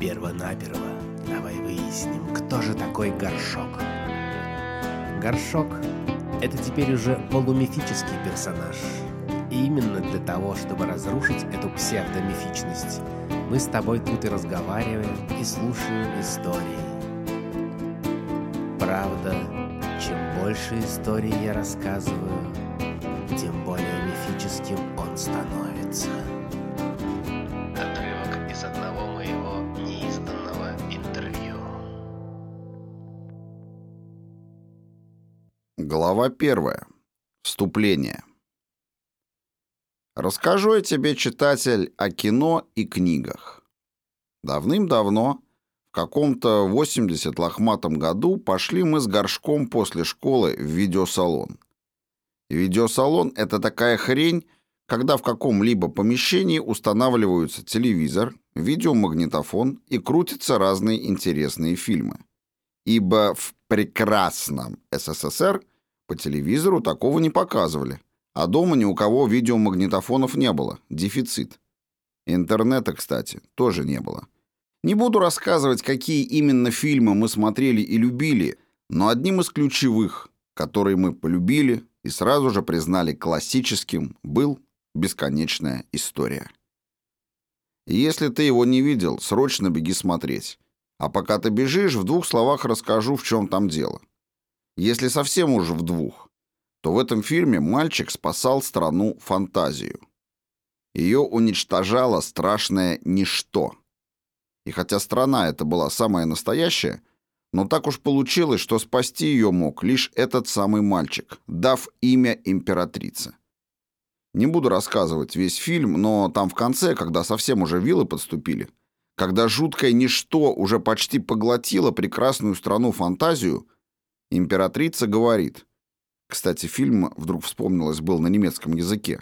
Первонаперво давай выясним, кто же такой горшок. Горшок — это теперь уже полумифический персонаж. И именно для того, чтобы разрушить эту псевдомифичность, мы с тобой тут и разговариваем, и слушаем истории. Правда, чем больше историй я рассказываю, тем более мифическим он становится. Отрывок из одного Глава первая. Вступление. Расскажу я тебе, читатель, о кино и книгах. Давным-давно, в каком-то 80 лохматом году, пошли мы с горшком после школы в видеосалон. Видеосалон — это такая хрень, когда в каком-либо помещении устанавливаются телевизор, видеомагнитофон и крутятся разные интересные фильмы. Ибо в прекрасном СССР по телевизору такого не показывали, а дома ни у кого видеомагнитофонов не было, дефицит. Интернета, кстати, тоже не было. Не буду рассказывать, какие именно фильмы мы смотрели и любили, но одним из ключевых, которые мы полюбили и сразу же признали классическим, был «Бесконечная история». Если ты его не видел, срочно беги смотреть. А пока ты бежишь, в двух словах расскажу, в чем там дело. Если совсем уже в двух, то в этом фильме мальчик спасал страну фантазию. Ее уничтожало страшное ничто. И хотя страна эта была самая настоящая, но так уж получилось, что спасти ее мог лишь этот самый мальчик, дав имя императрице. Не буду рассказывать весь фильм, но там в конце, когда совсем уже вилы подступили, когда жуткое ничто уже почти поглотило прекрасную страну фантазию, императрица говорит кстати, фильм, вдруг вспомнилось, был на немецком языке.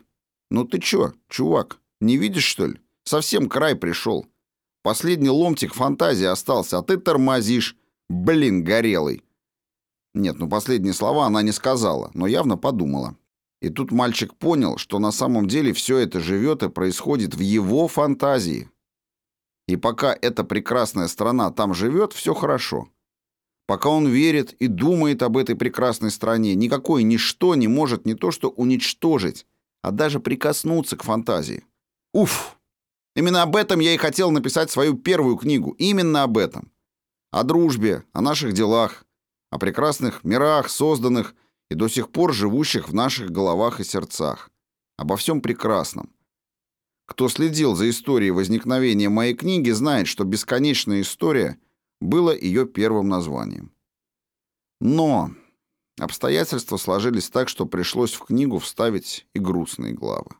«Ну ты чё, чувак, не видишь, что ли? Совсем край пришел. Последний ломтик фантазии остался, а ты тормозишь. Блин, горелый». Нет, ну последние слова она не сказала, но явно подумала. И тут мальчик понял, что на самом деле все это живет и происходит в его фантазии. И пока эта прекрасная страна там живет, все хорошо. Пока он верит и думает об этой прекрасной стране, никакое ничто не может не то что уничтожить, а даже прикоснуться к фантазии. Уф! Именно об этом я и хотел написать свою первую книгу. Именно об этом. О дружбе, о наших делах, о прекрасных мирах, созданных и до сих пор живущих в наших головах и сердцах. Обо всем прекрасном. Кто следил за историей возникновения моей книги, знает, что бесконечная история — было ее первым названием. Но обстоятельства сложились так, что пришлось в книгу вставить и грустные главы.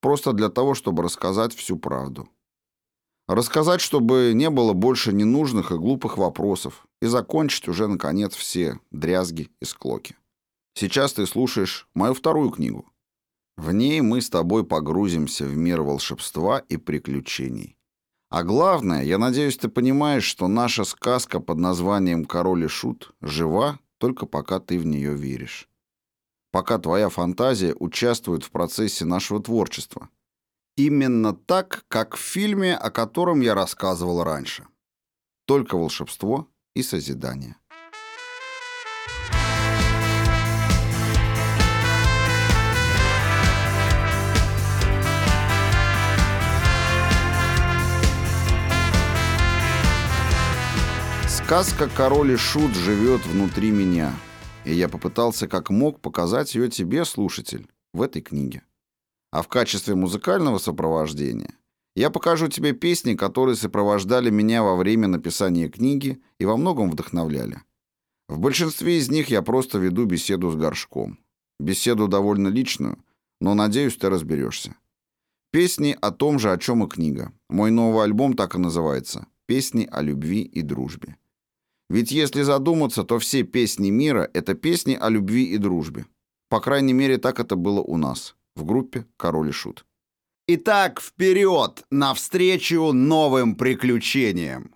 Просто для того, чтобы рассказать всю правду. Рассказать, чтобы не было больше ненужных и глупых вопросов, и закончить уже, наконец, все дрязги и склоки. Сейчас ты слушаешь мою вторую книгу. В ней мы с тобой погрузимся в мир волшебства и приключений. А главное, я надеюсь, ты понимаешь, что наша сказка под названием «Король и Шут» жива, только пока ты в нее веришь. Пока твоя фантазия участвует в процессе нашего творчества. Именно так, как в фильме, о котором я рассказывал раньше. Только волшебство и созидание. Сказка «Король и Шут» живет внутри меня, и я попытался как мог показать ее тебе, слушатель, в этой книге. А в качестве музыкального сопровождения я покажу тебе песни, которые сопровождали меня во время написания книги и во многом вдохновляли. В большинстве из них я просто веду беседу с горшком. Беседу довольно личную, но, надеюсь, ты разберешься. Песни о том же, о чем и книга. Мой новый альбом так и называется «Песни о любви и дружбе». Ведь если задуматься, то все песни мира — это песни о любви и дружбе. По крайней мере, так это было у нас, в группе «Король и Шут». Итак, вперед, навстречу новым приключениям!